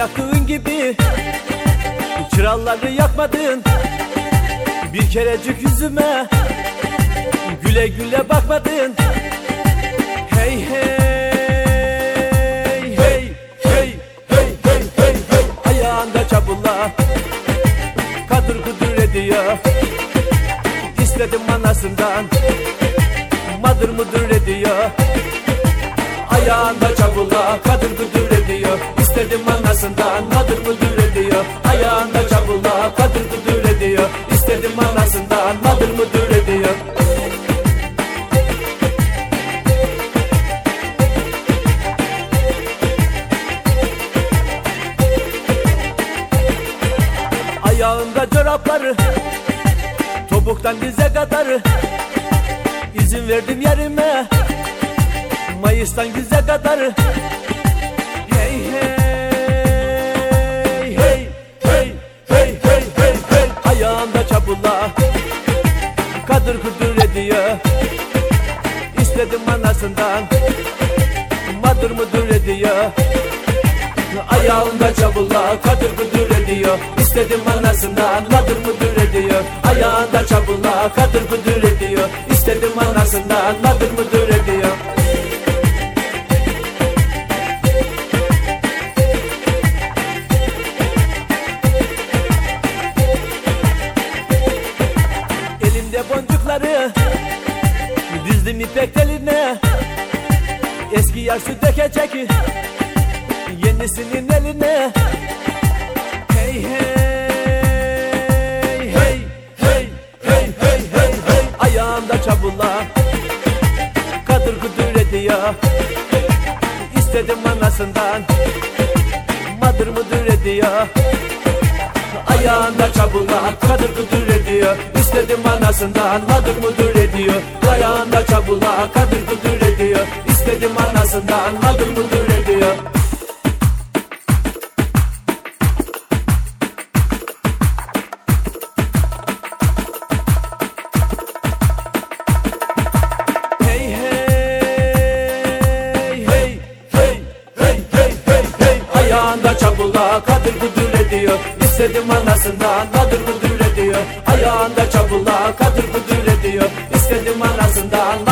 yaktığın gibi. Çıraları yakmadın. Bir kerecik yüzüme Güle güle bakmadın. Hey hey hey hey hey hey hey hey. Ayağında çabulla Kadır kudur ediyor. İstedim anasından Madır mıdır ediyor. Ayağında çabulla kadır kudur ediyor İstedim anasından. Madır mıdır ediyor. Ayağında çabulla kadır kudur ediyor. İstedim anasından. Madır mıdır ediyor. Ayağında çorapları Topuktan dize kadar. İzin verdim yerime Mayıs'tan güze kadar İstedim anasından. Madır mıdır ediyor Ayağında çabulla kadır kudur ediyor İstedim anasından. Madır mıdır ediyor Ayağında çabulla kadır kudur ediyor İstedim anasından. Madır mıdır ediyor Elimde boncukları Dizdim ipek teline Eski yaş su dökecek Yenisinin eline. Hey hey hey hey hey hey hey hey. Ayağında çabulla Kadır kudur ediyor. İstedim anasından Madır mıdır ediyor. Ayağında çabulla kadır kudur ediyor. İstedim anasından madır mıdır ediyor. Ayağında çabulla kadır kudur ediyor İstedim anasından madır mıdır ediyor çabulla kadır kudur ediyor İstedim anasından kadır kudur ediyor Ayağında çabulla kadır kudur ediyor İstedim anasından